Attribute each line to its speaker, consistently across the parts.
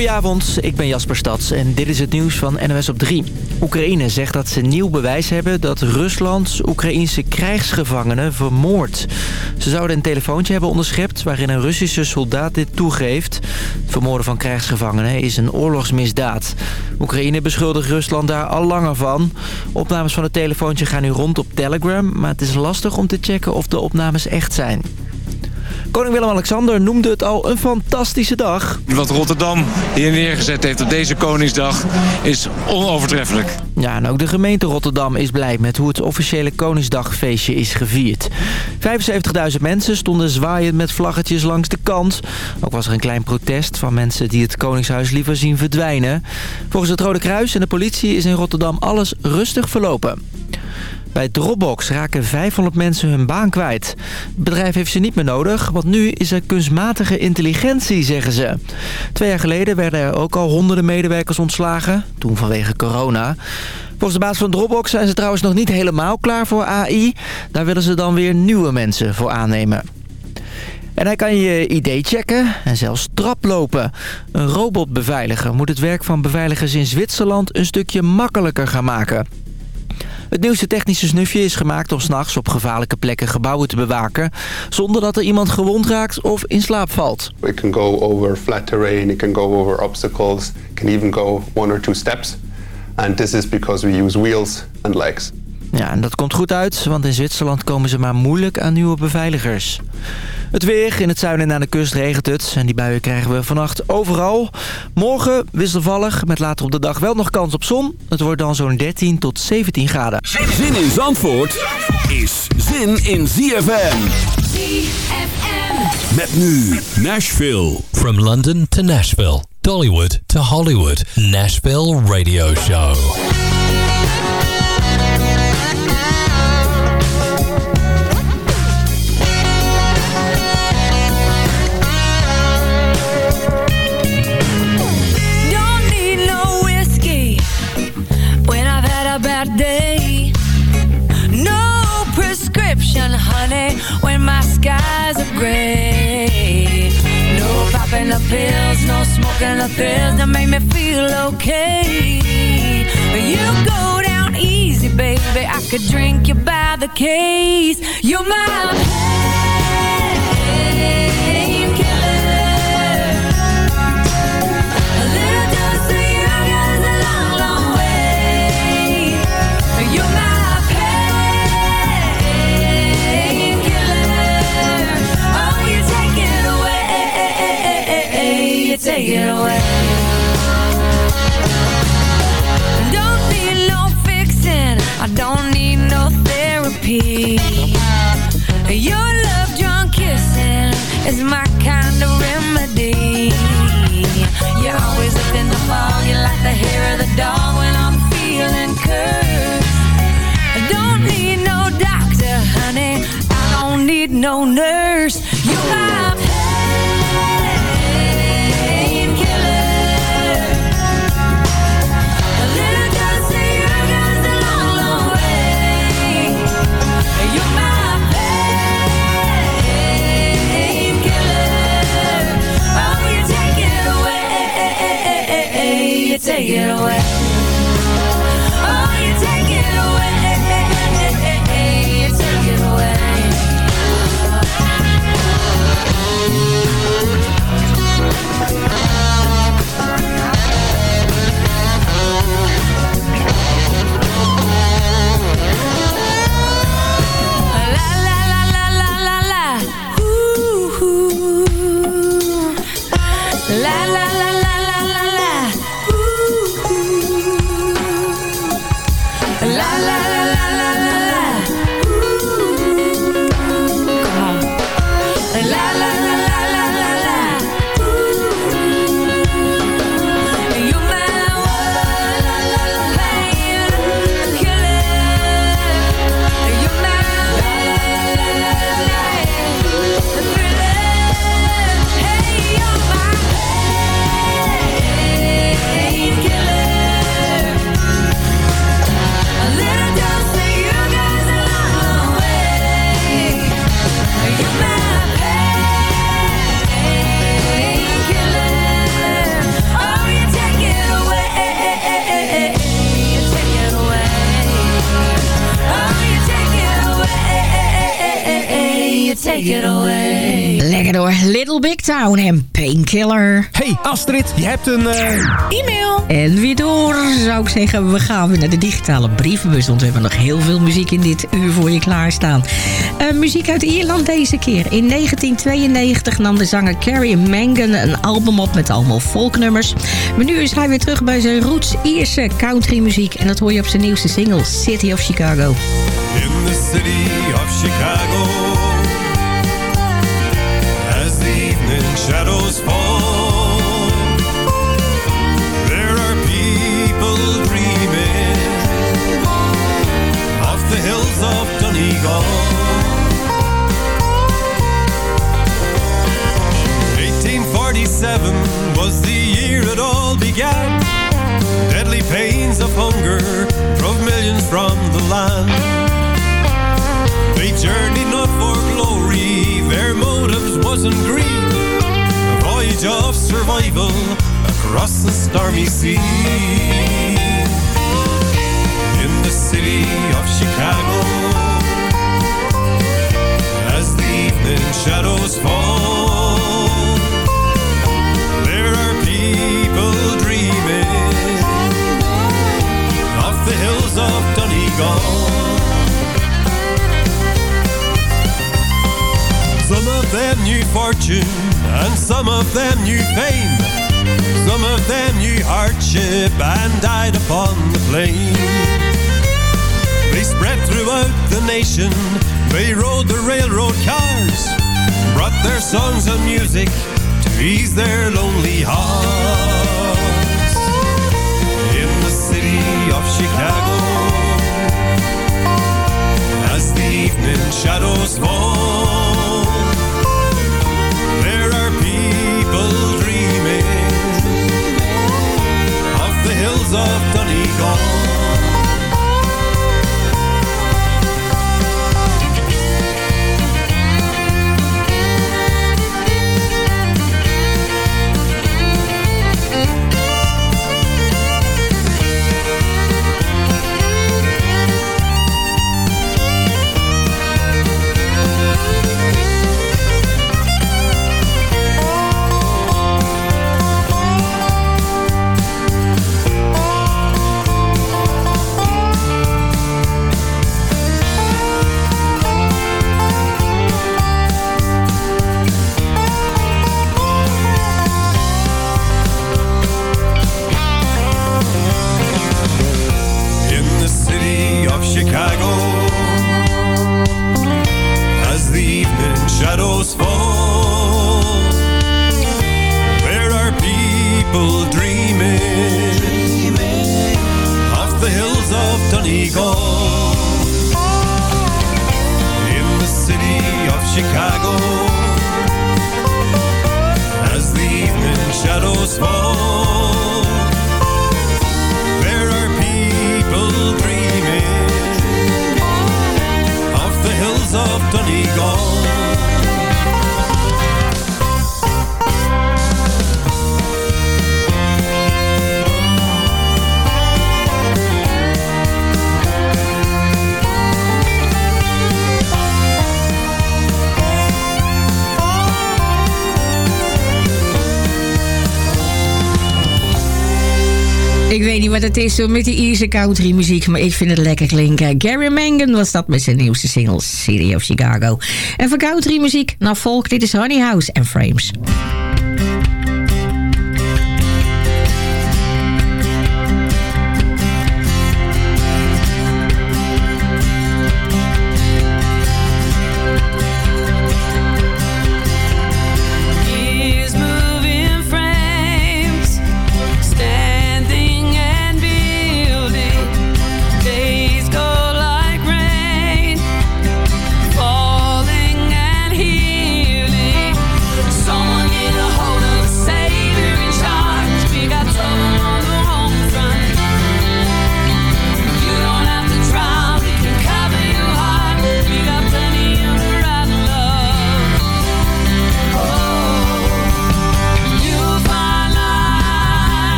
Speaker 1: Goedenavond, ik ben Jasper Stads en dit is het nieuws van NOS op 3. Oekraïne zegt dat ze nieuw bewijs hebben dat Rusland Oekraïnse krijgsgevangenen vermoordt. Ze zouden een telefoontje hebben onderschept waarin een Russische soldaat dit toegeeft. Het vermoorden van krijgsgevangenen is een oorlogsmisdaad. Oekraïne beschuldigt Rusland daar al langer van. Opnames van het telefoontje gaan nu rond op Telegram, maar het is lastig om te checken of de opnames echt zijn. Koning Willem-Alexander noemde het al een fantastische dag.
Speaker 2: Wat Rotterdam hier neergezet heeft op deze Koningsdag is onovertreffelijk.
Speaker 1: Ja, en ook de gemeente Rotterdam is blij met hoe het officiële Koningsdagfeestje is gevierd. 75.000 mensen stonden zwaaiend met vlaggetjes langs de kant. Ook was er een klein protest van mensen die het Koningshuis liever zien verdwijnen. Volgens het Rode Kruis en de politie is in Rotterdam alles rustig verlopen. Bij Dropbox raken 500 mensen hun baan kwijt. Het bedrijf heeft ze niet meer nodig, want nu is er kunstmatige intelligentie, zeggen ze. Twee jaar geleden werden er ook al honderden medewerkers ontslagen, toen vanwege corona. Volgens de baas van Dropbox zijn ze trouwens nog niet helemaal klaar voor AI. Daar willen ze dan weer nieuwe mensen voor aannemen. En hij kan je ID checken en zelfs traplopen. Een robotbeveiliger moet het werk van beveiligers in Zwitserland een stukje makkelijker gaan maken. Het nieuwste technische snufje is gemaakt om s'nachts op gevaarlijke plekken gebouwen te bewaken... zonder dat er iemand gewond raakt of in slaap valt.
Speaker 3: It can go over flat terrain, it can go over obstacles, it can even go one or two steps. And this is because we use wheels and legs.
Speaker 1: Ja, en dat komt goed uit, want in Zwitserland komen ze maar moeilijk aan nieuwe beveiligers. Het weer, in het zuiden en aan de kust regent het. En die buien krijgen we vannacht overal. Morgen wisselvallig, met later op de dag wel nog kans op zon. Het wordt dan zo'n 13 tot 17 graden.
Speaker 4: Zin in Zandvoort is zin in ZFM.
Speaker 5: ZFM.
Speaker 4: Met nu Nashville.
Speaker 6: From London to Nashville, Dollywood to Hollywood, Nashville Radio Show.
Speaker 5: Prescription, honey, when my skies are gray. No popping the pills, no smoking the pills that make me feel okay. You go down easy, baby. I could drink you by the case. You're my is my kind of remedy. You're always up in the fog. You like the hair of the dog when I'm feeling cursed. I don't need no doctor, honey. I don't need no nurse. You're my
Speaker 7: En Painkiller.
Speaker 8: Hey Astrid, je hebt een... Uh...
Speaker 7: E-mail. En weer door, zou ik zeggen. We gaan weer naar de digitale brievenbus. Want we hebben nog heel veel muziek in dit uur voor je klaarstaan. Uh, muziek uit Ierland deze keer. In 1992 nam de zanger Carrie Mangan een album op met allemaal folknummers. Maar nu is hij weer terug bij zijn roots Ierse countrymuziek. En dat hoor je op zijn nieuwste single City of Chicago.
Speaker 9: In the city of Chicago shadows fall There are people dreaming Of the hills of Donegal. 1847 was the year it all began. Deadly pains of hunger drove millions from the land. They journeyed not for glory, their motives wasn't greed. Voyage of survival across the stormy sea. In the city of Chicago, as the evening shadows fall, there are people dreaming of the hills of Donegal. Them knew fortune and some of them knew fame. Some of them knew hardship and died upon the plain. They spread throughout the nation, they rode the railroad cars, brought their songs and music to ease their lonely hearts.
Speaker 7: Het is met die Ierse country muziek, maar ik vind het lekker klinken. Gary Mangan was dat met zijn nieuwste single City of Chicago. En voor country muziek, naar volk, dit is Honey House en Frames.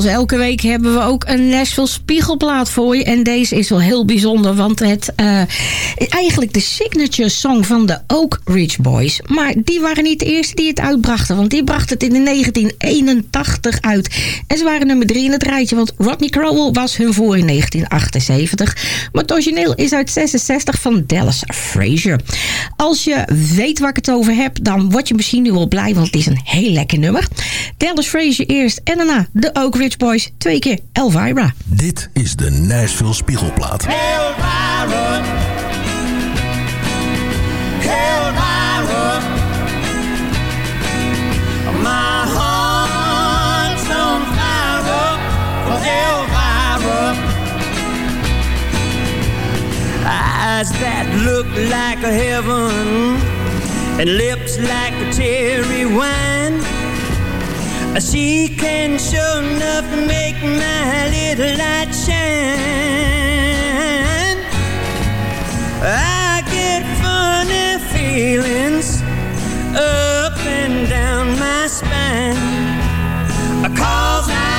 Speaker 7: Zoals elke week hebben we ook een Nashville Spiegelplaat voor je. En deze is wel heel bijzonder, want het uh, eigenlijk de signature song van de Oak Ridge Boys. Maar die waren niet de eerste die het uitbrachten, want die brachten het in 1981 uit. En ze waren nummer drie in het rijtje, want Rodney Crowell was hun voor in 1978. Maar het origineel is uit 66 van Dallas Frazier. Als je weet waar ik het over heb, dan word je misschien nu wel blij, want het is een heel lekker nummer. Dallas Frazier eerst en daarna de Oak Ridge Boys, twee keer Elvira.
Speaker 4: Dit is de Nashville Spiegelplaat.
Speaker 10: Elvira. Elvira. My heart's on fire for Elvira. Eyes that look like a heaven and lips like a cherry wine. She can sure enough make my little light shine. I get funny feelings up and down my spine. Cause I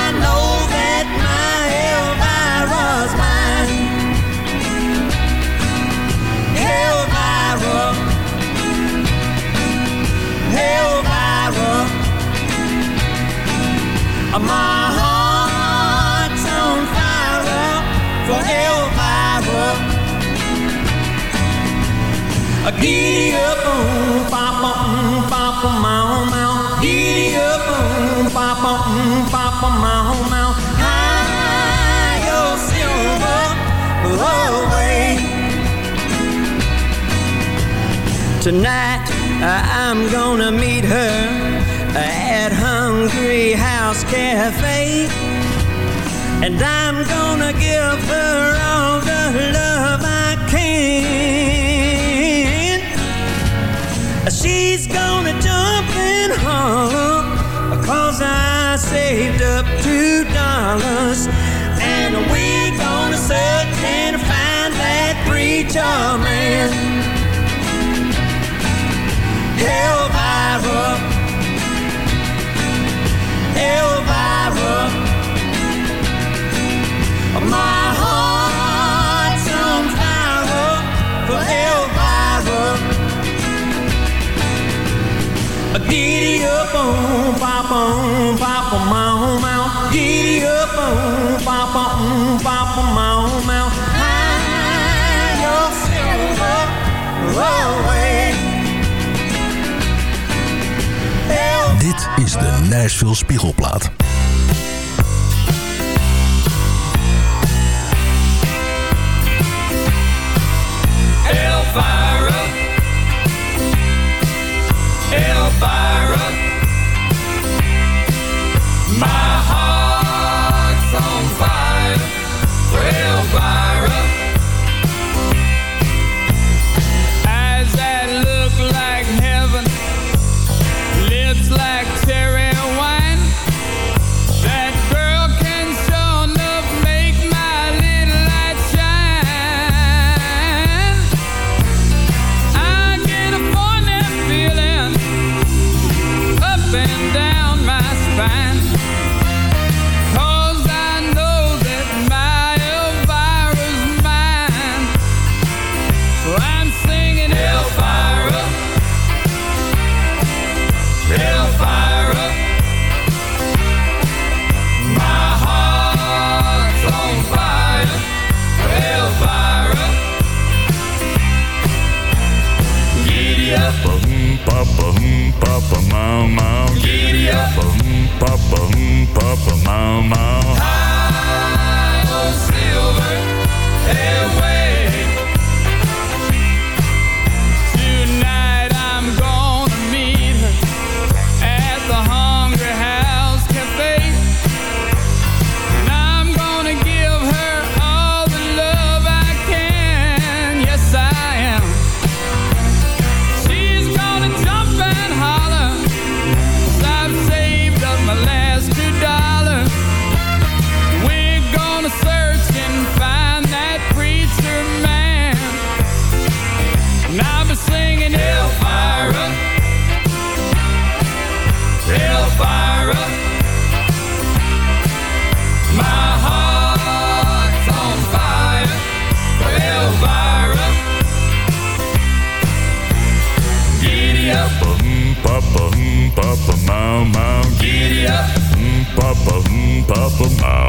Speaker 10: Tonight I'm gonna meet her at Hungry House Cafe. And I'm gonna give her all the love I can. She's gonna jump and holler, cause I saved up two dollars. And we're gonna search and find that preacher man. Giddy up on papa, papa, mau, mau. Giddy up on papa, papa, mau, mau. Hide your silver away.
Speaker 4: Dit is de Nashville Spiegelplaat.
Speaker 11: Mm, papa,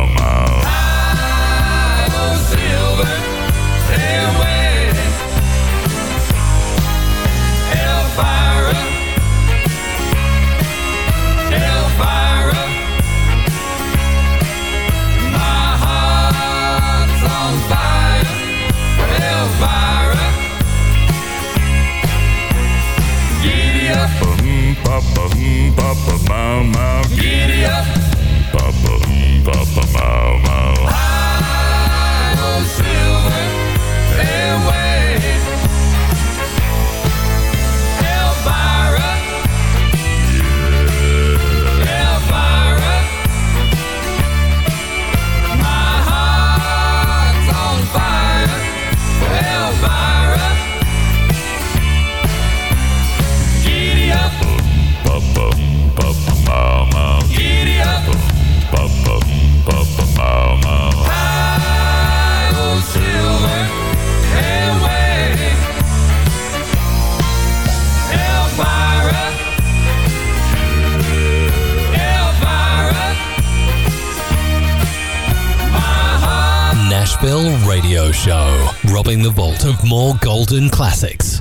Speaker 6: robbing the vault of more golden classics.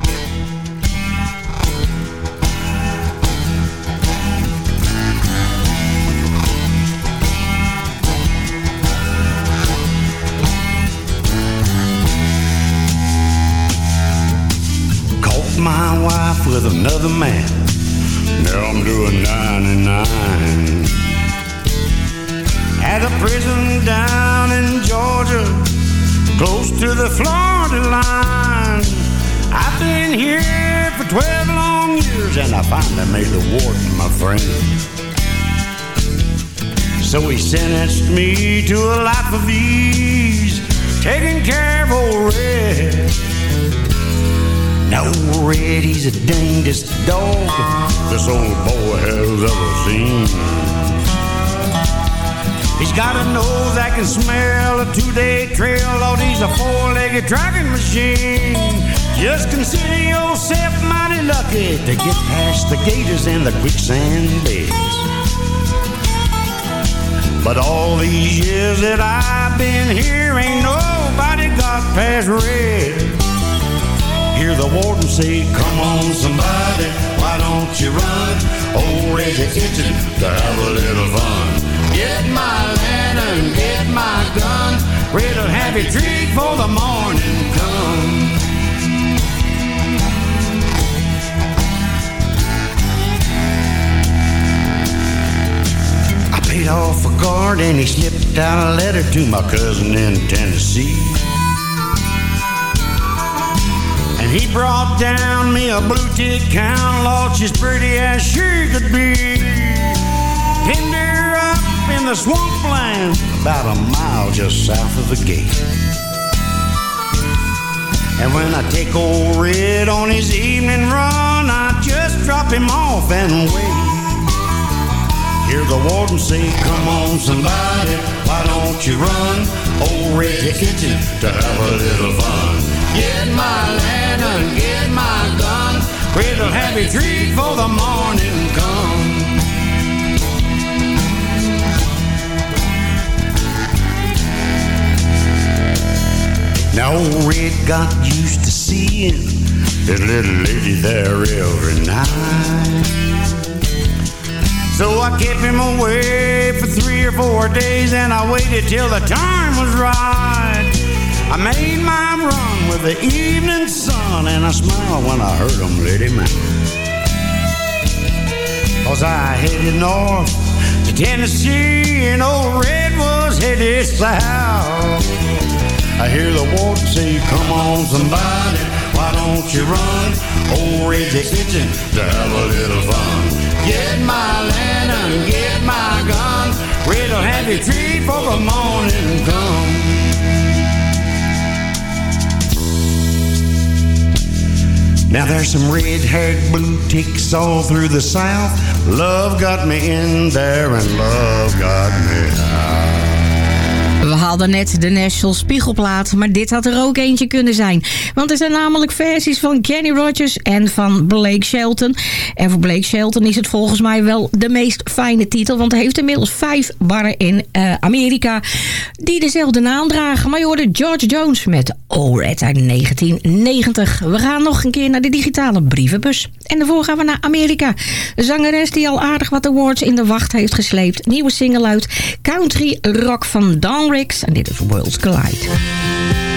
Speaker 12: Caught my wife with another man. Now I'm doing 99. At a prison down in Georgia, close to the Florida line. I've been here for 12 long years and I finally made the warden my friend. So he sentenced me to a life of ease, taking care of old Red. Now Red, he's the dangest dog this old boy has ever seen. He's got a nose that can smell a two-day trail, Lord, he's a four-legged driving machine. Just consider yourself mighty lucky to get past the gators and the quicksand beds. But all these years that I've been here, ain't nobody got past red. Hear the warden say, come on somebody, why don't you run? Old Red's itching to have a little fun. Get my lantern, get my gun. Red'll have you treat for the morning come. I paid off a guard and he slipped out a letter to my cousin in Tennessee. And he brought down me a blue tick count, Lord, she's pretty as she could be. Pinned the swampland, about a mile just south of the gate. And when I take old Red on his evening run, I just drop him off and wait. Hear the warden say, come on somebody, why don't you run? Old Red's itching to have a little fun. Get my lantern, get my gun. Red'll have you treat for the morning come. Now old Red got used to seeing that little lady there every night. So I kept him away for three or four days and I waited till the time was right. I made my run with the evening sun and I smiled when I heard him let him out. Cause I headed north to Tennessee and old Red was headed south. I hear the warden say, come on somebody, why don't you run? Old Red's itching to have a little fun. Get my lantern, get my gun. Red'll have you treat for the morning come. Now there's some red-haired ticks all through the south. Love got me in there and love got me out.
Speaker 7: We
Speaker 13: hadden net de National Spiegelplaat, maar dit had er ook eentje kunnen zijn. Want er zijn namelijk versies van Kenny Rogers en van Blake Shelton. En voor Blake Shelton is het volgens mij wel de meest fijne titel, want hij heeft inmiddels vijf barren in uh, Amerika die dezelfde naam dragen. Maar je hoorde George Jones met Oh Red uit 1990. We gaan nog een keer naar de digitale brievenbus. En daarvoor gaan we naar Amerika. Een zangeres die al aardig wat awards in de wacht heeft gesleept. Nieuwe single uit Country Rock van Don Ricks. En dit is Worlds Collide.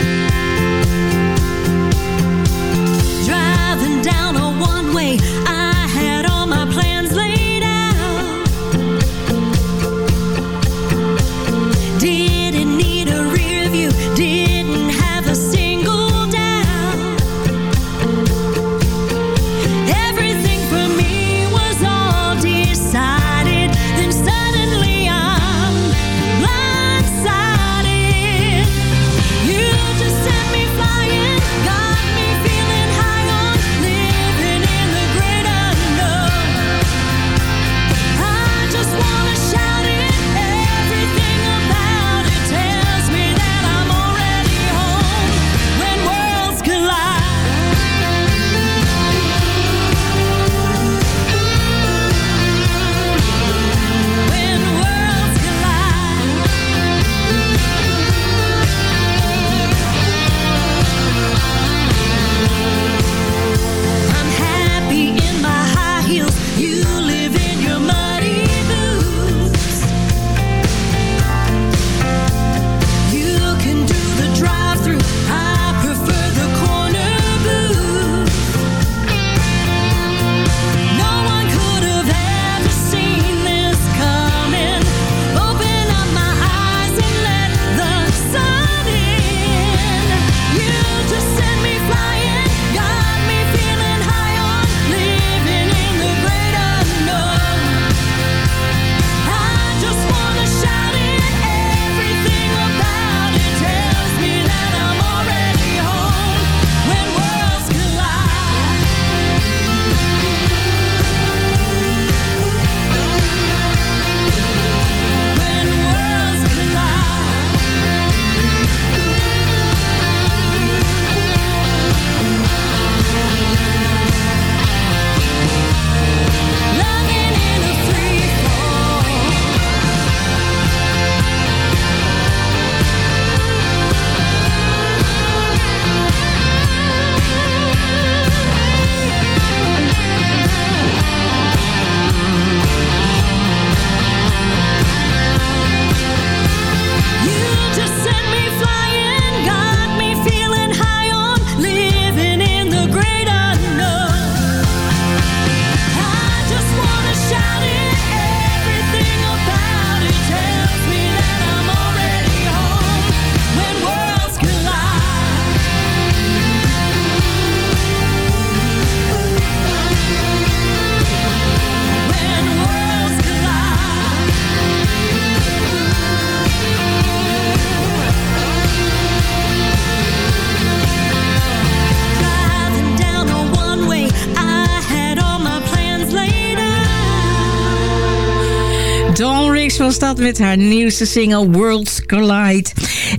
Speaker 7: Out.
Speaker 13: Dawn Riggs was dat met haar nieuwste single Worlds Collide.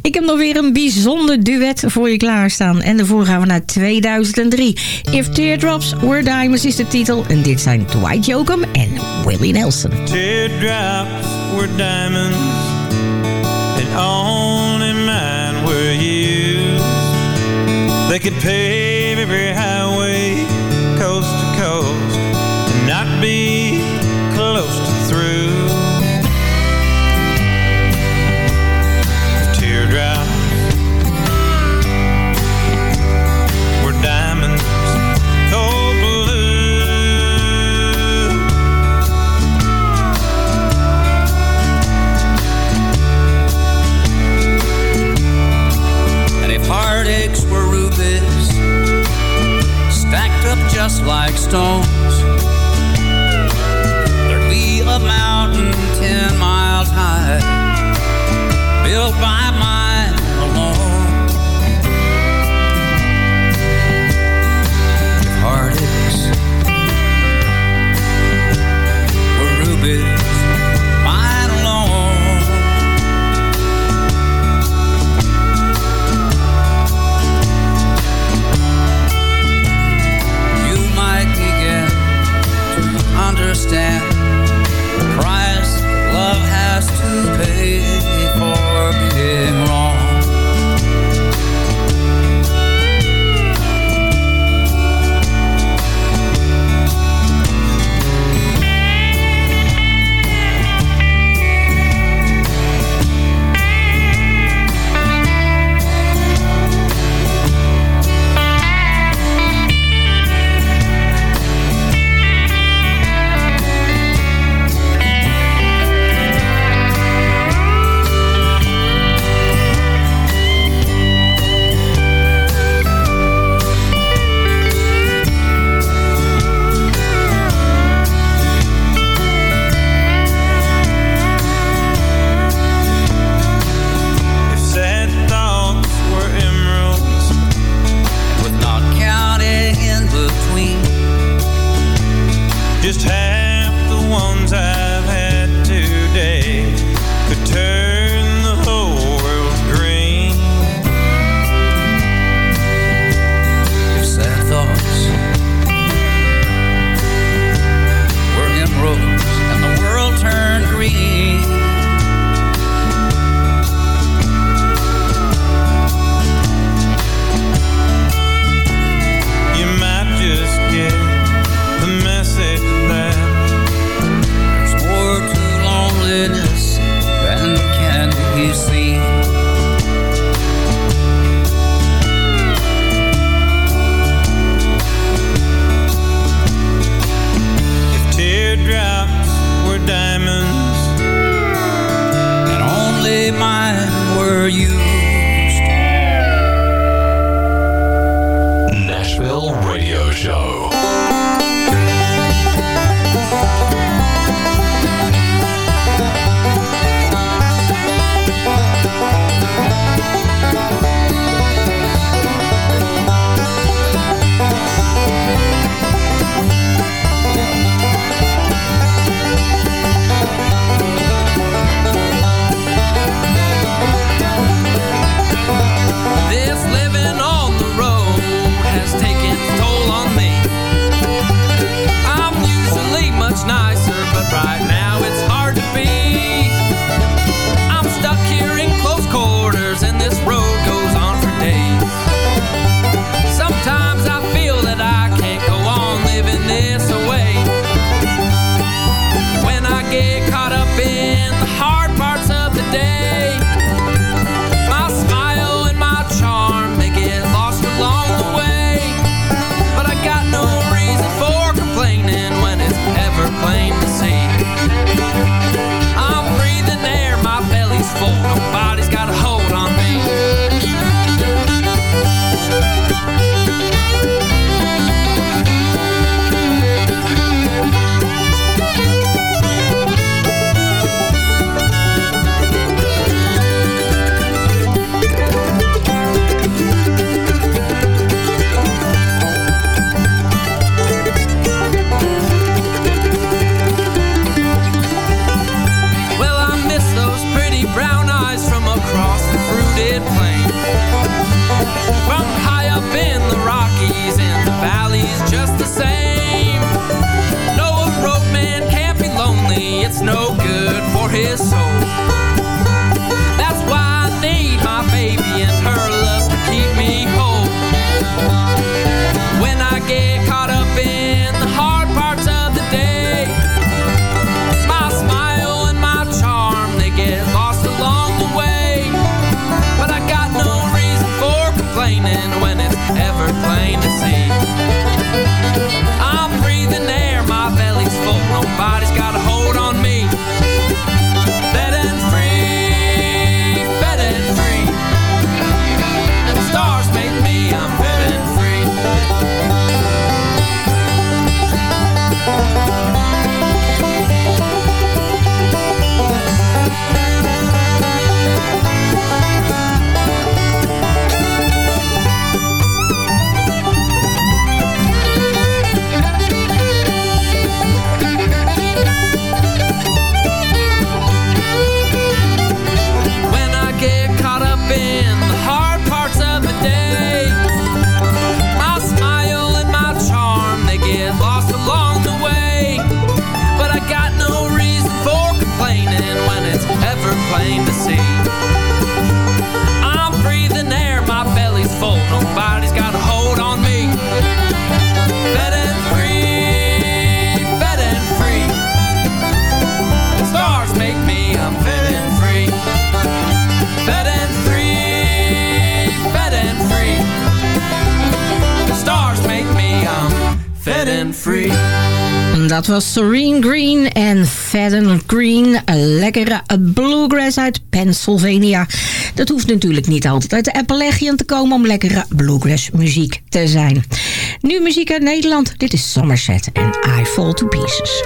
Speaker 13: Ik heb nog weer een bijzonder duet voor je klaarstaan. En daarvoor gaan we naar 2003. If Teardrops Were Diamonds is de titel. En dit zijn Dwight Yoakam en Willie Nelson.
Speaker 9: Teardrops were diamonds, and only mine were used. They could pave
Speaker 14: just like stones. There'd be a mountain ten miles high Built by mine
Speaker 15: down. his soul.
Speaker 16: Dat was Serene Green en Fadden Green. Een lekkere bluegrass uit Pennsylvania. Dat hoeft natuurlijk niet altijd uit de Appalachian te komen... om lekkere bluegrass muziek te zijn. Nu muziek uit Nederland. Dit is Somerset en I Fall To Pieces.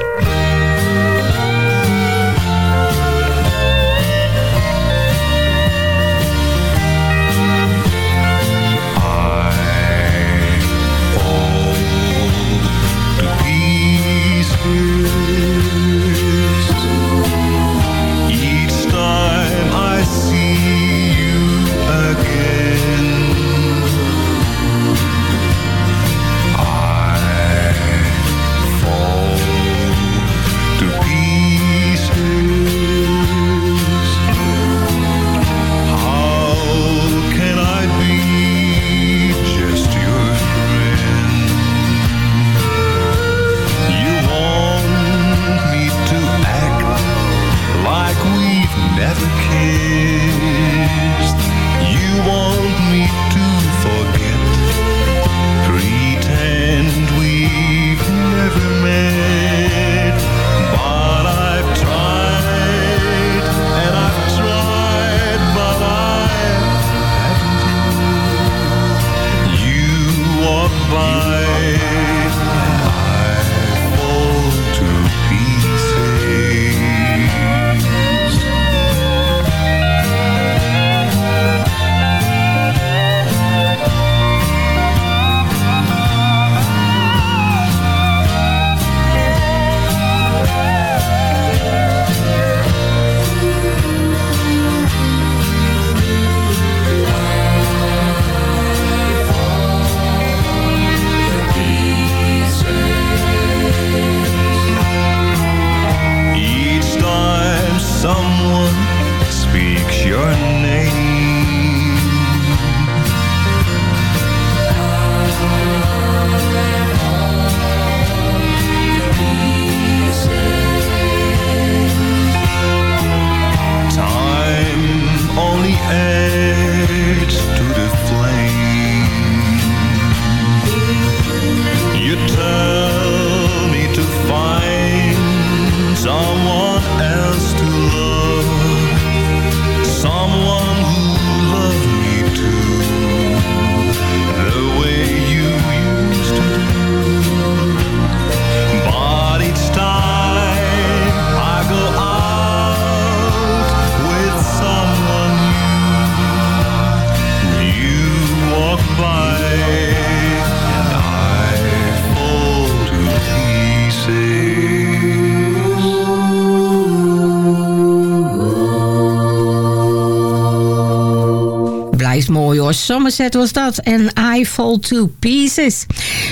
Speaker 7: Somerset was dat. En I Fall to Pieces.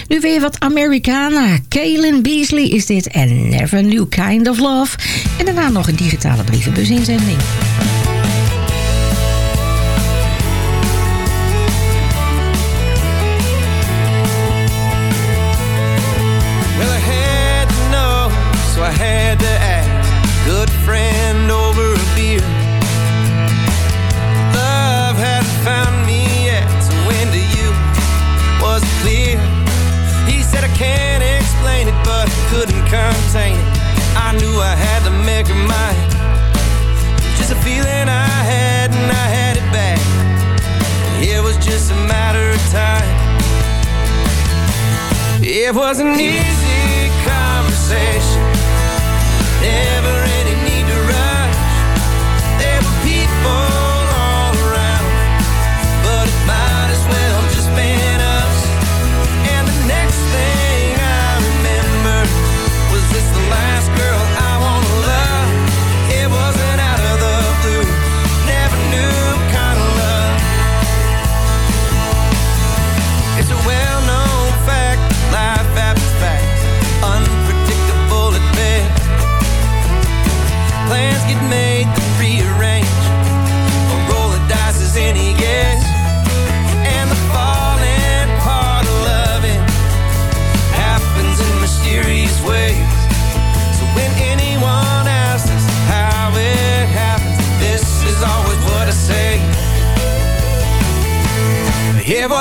Speaker 7: Nu weer wat Americana. Kaylin Beasley is dit. En Never New Kind of Love. En daarna nog een digitale brievenbus inzending.
Speaker 17: I so I ask. Good friend can't explain it, but I couldn't contain it. I knew I had to make her mine. Just a feeling I had, and I had it back. It was just a matter of time. It was an easy conversation. Never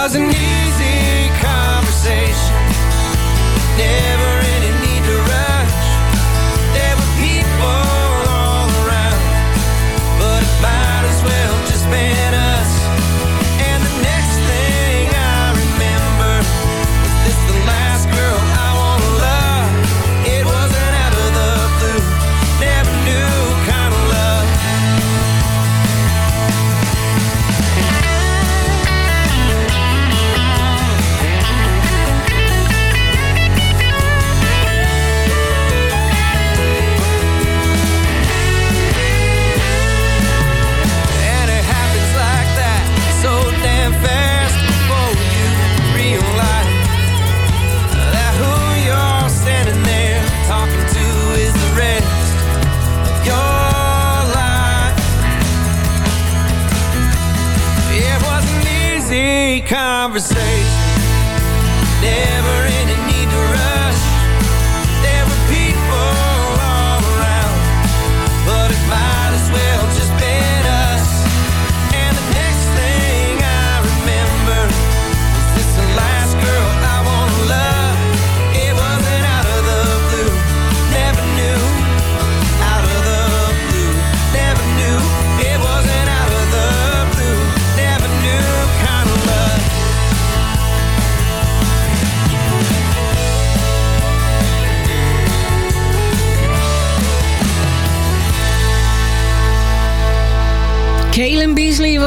Speaker 17: It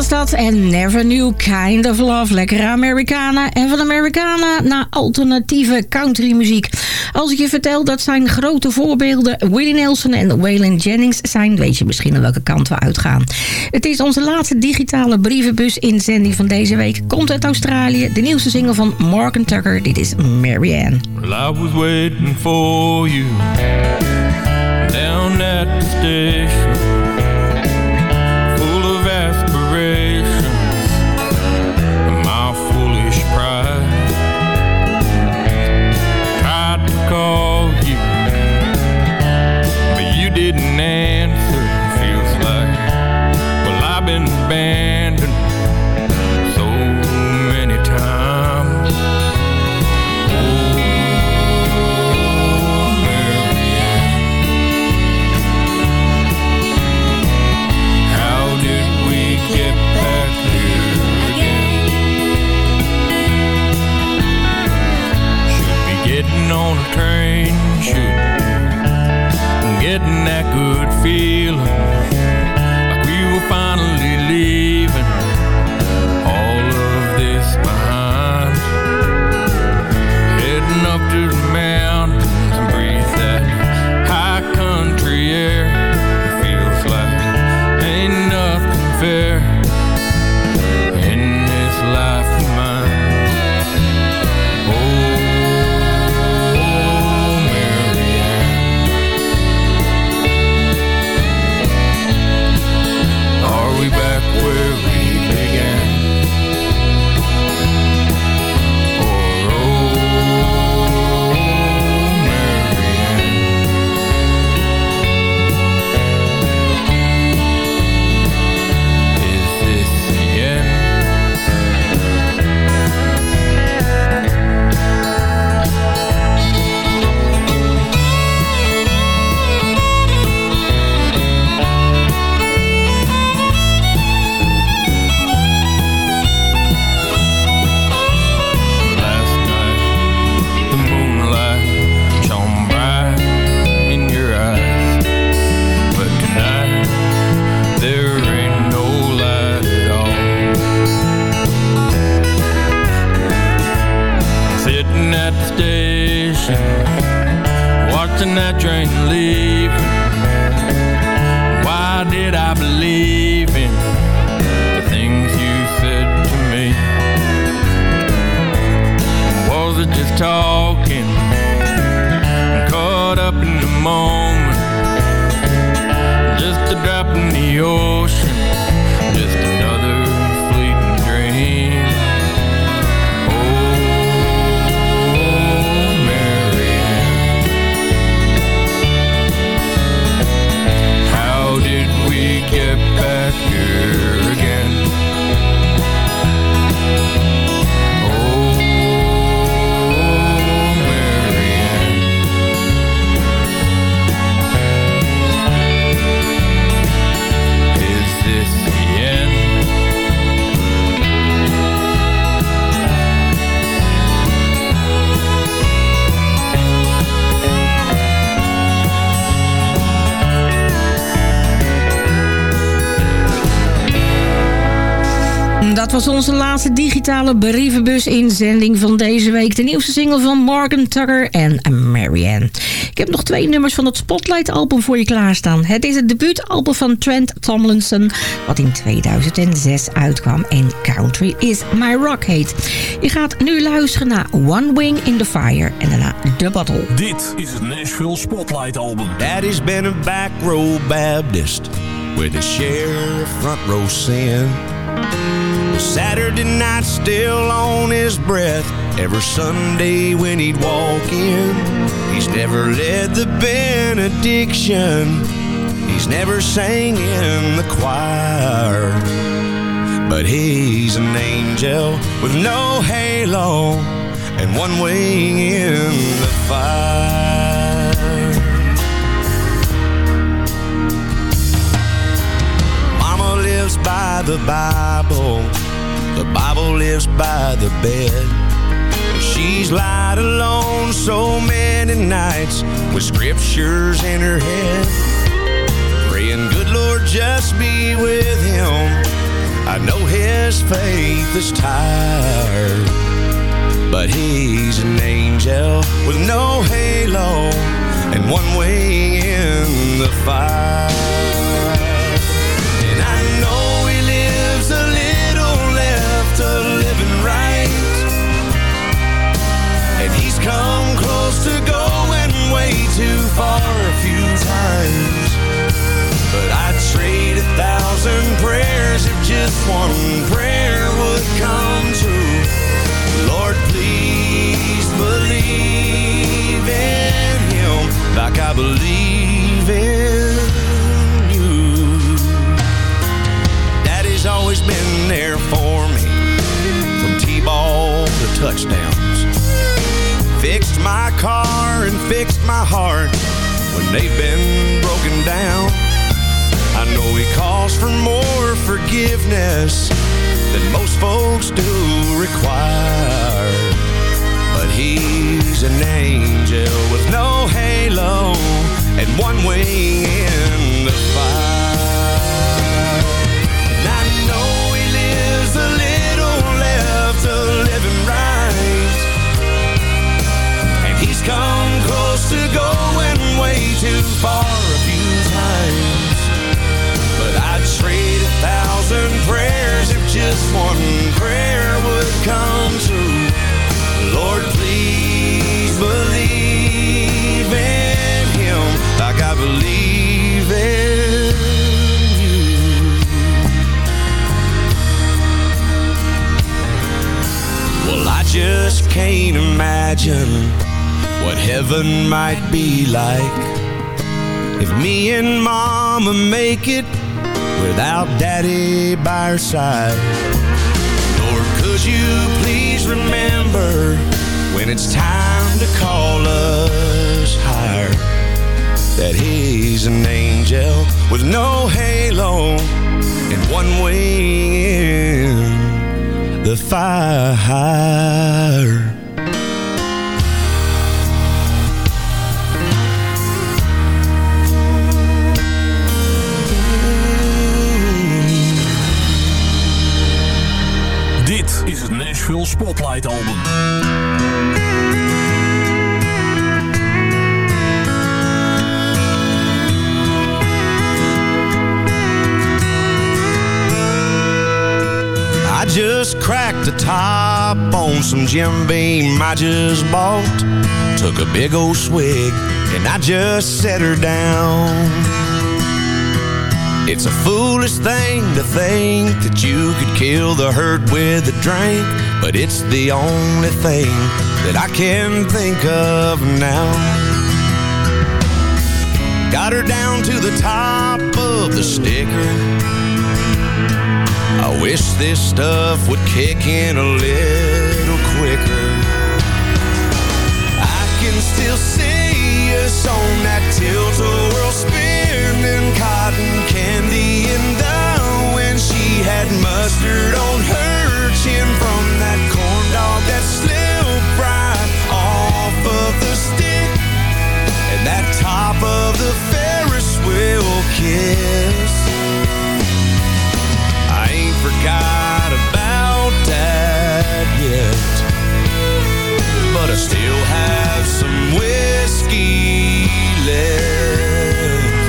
Speaker 17: was
Speaker 7: en Never Knew Kind of Love. Lekkere Americana. En van Americana naar alternatieve countrymuziek. Als ik je vertel dat zijn grote voorbeelden Willie Nelson en Waylon Jennings zijn... weet je misschien aan welke kant we uitgaan. Het is onze laatste digitale brievenbus-inzending van deze week. Komt uit Australië. De nieuwste single van Morgan Tucker. Dit is Marianne.
Speaker 18: Well, I was waiting for you down at the station, was
Speaker 7: onze laatste digitale brievenbus-inzending van deze week. De nieuwste single van Morgan Tucker en Marianne. Ik heb nog twee nummers van het Spotlight-album voor je klaarstaan. Het is het debuutalbum van Trent Tomlinson... wat in 2006 uitkwam en Country is My Rock heet. Je gaat nu luisteren naar One Wing in the Fire en daarna The Bottle.
Speaker 4: Dit is het Nashville Spotlight Album.
Speaker 17: Daddy's been a back row Baptist with a share of front row sin. Saturday night still on his breath. Every Sunday when he'd walk in, he's never led the benediction. He's never sang in the choir. But he's an angel with no halo and one wing in the fire. Mama lives by the Bible. The Bible lives by the bed. She's lied alone so many nights with scriptures in her head. Praying, good Lord, just be with him. I know his faith is tired. But he's an angel with no halo and one wing in the fire. Too far a few times. But I'd trade a thousand prayers if just one prayer would come true. Lord, please believe in him like I believe in you. Daddy's always been there for me from T-ball to touchdowns. Fixed my heart when they've been broken down. I know he calls for more forgiveness than most folks do require. But he's an angel with no halo and one wing in the fire. To going way too far a few times. But I'd trade a thousand prayers if just one prayer would come true. Lord, please believe in him like I believe in you. Well, I just can't imagine what heaven might be like if me and mama make it without daddy by our side. Lord, could you please remember when it's time to call us higher that he's an angel with no halo and one wing in the fire.
Speaker 4: Spotlight album.
Speaker 17: I just cracked the top on some Jim Beam I just bought. Took a big old swig and I just set her down. It's a foolish thing to think that you could kill the hurt with a drink but it's the only thing that I can think of now. Got her down to the top of the sticker. I wish this stuff would kick in a little quicker. I can still see us on that tilt-a-whirl spinning cotton candy in the when she had mustard on her chin from that corn dog that slipped right off of the stick and that top of the Ferris wheel kiss. I ain't forgot about that yet, but I still have some whiskey left.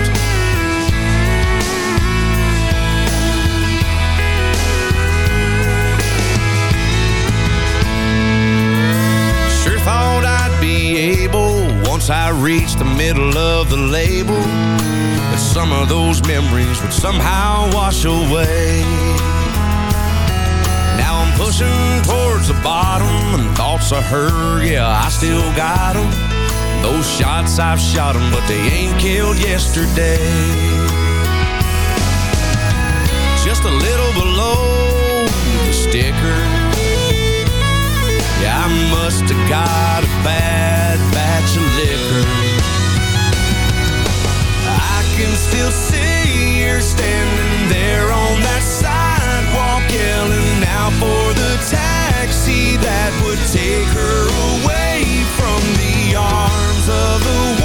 Speaker 17: Thought I'd be able once I reached the middle of the label that some of those memories would somehow wash away. Now I'm pushing towards the bottom and thoughts of her, yeah, I still got them. Those shots I've shot them, but they ain't killed yesterday. Just a little below the sticker. Must have got a bad batch of liquor. I can still see her standing there on that sidewalk yelling out for the taxi that would take her away from the arms of the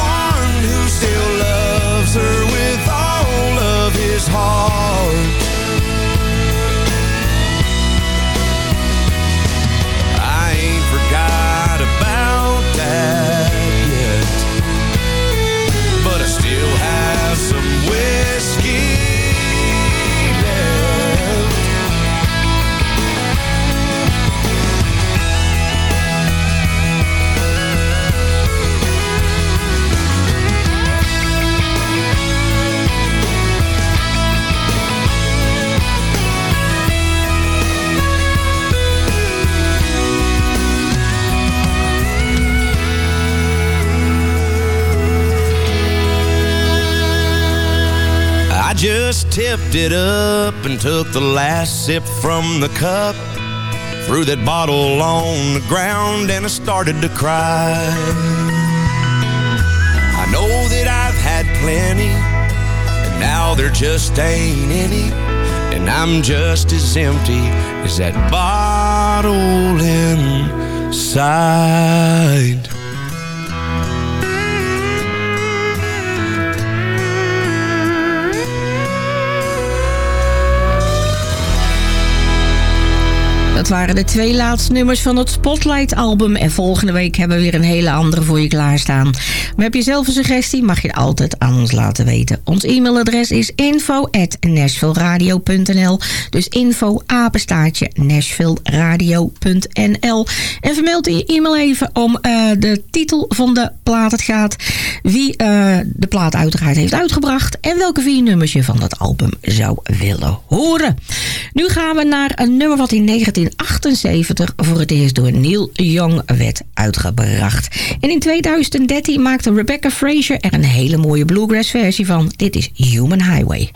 Speaker 17: just tipped it up and took the last sip from the cup. Threw that bottle on the ground and I started to cry. I know that I've had plenty, and now there just ain't any. And I'm just as empty as that bottle inside.
Speaker 7: Dat waren de twee laatste nummers van het Spotlight-album. En volgende week hebben we weer een hele andere voor je klaarstaan. Maar heb je zelf een suggestie, mag je het altijd aan ons laten weten. Ons e-mailadres is info.nashvilleradio.nl Dus info apenstaartje nashvilleradio.nl En vermeld in je e-mail even om eh, de titel van de plaat het gaat. Wie eh, de plaat uiteraard heeft uitgebracht. En welke vier nummers je van dat album zou willen horen. Nu gaan we naar een nummer wat in 1978 voor het eerst door Neil Young werd uitgebracht. En in 2013 maakte Rebecca Fraser er een hele mooie bluegrass versie van. Dit is Human Highway.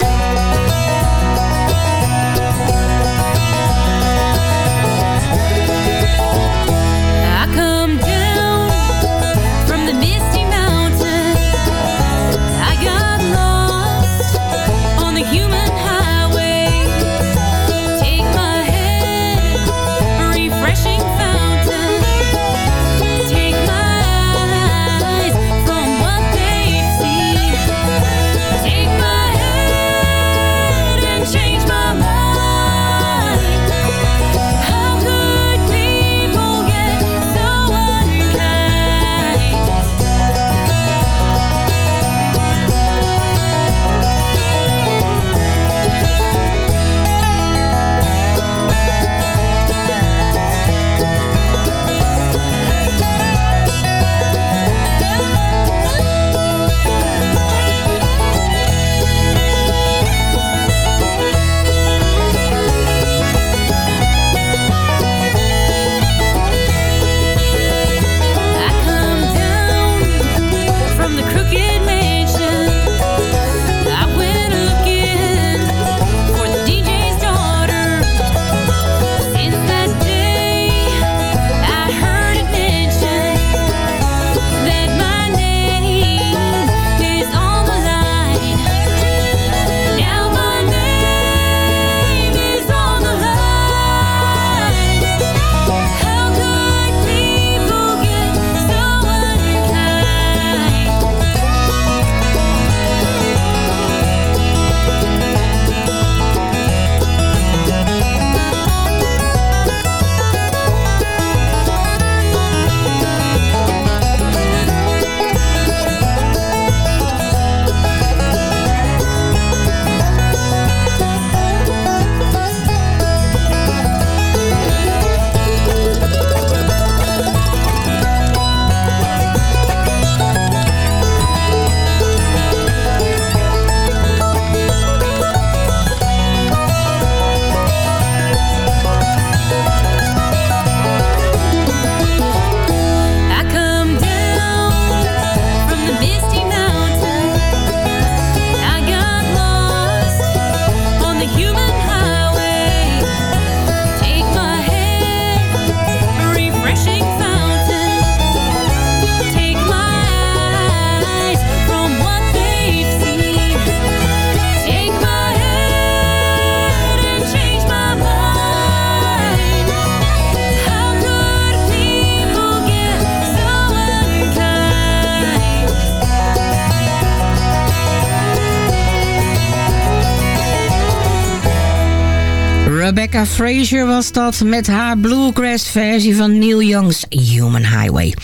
Speaker 7: Rebecca Fraser was dat met haar bluegrass versie van Neil Young's Human Highway.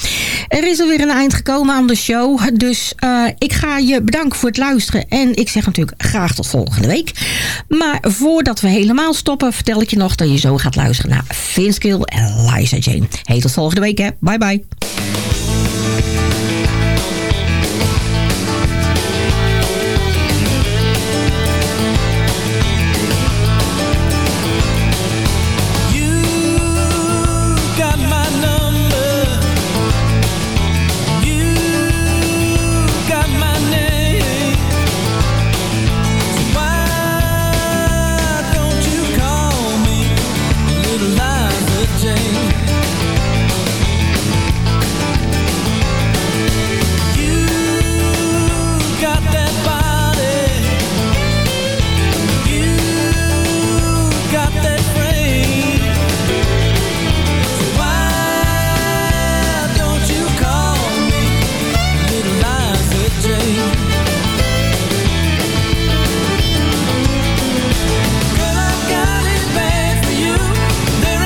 Speaker 7: Er is alweer een eind gekomen aan de show, dus uh, ik ga je bedanken voor het luisteren. En ik zeg natuurlijk graag tot volgende week. Maar voordat we helemaal stoppen, vertel ik je nog dat je zo gaat luisteren naar Vince en Liza Jane. Hey, tot volgende week hè. Bye bye.